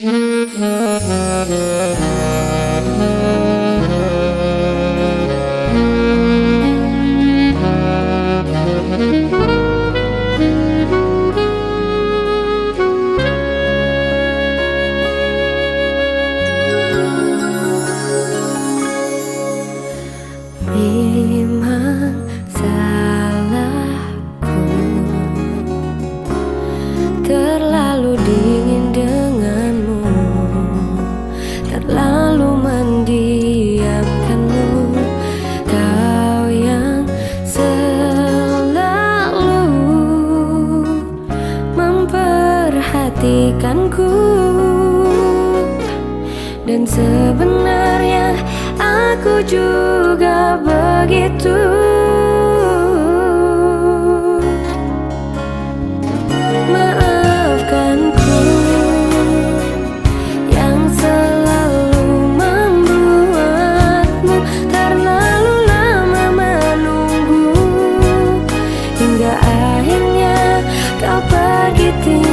Mm-hmm. Terlalu mendiamkanmu. Kau yang selalu Memperhatikanku. Dan sebenarnya aku juga begitu kau pergi tinggalkan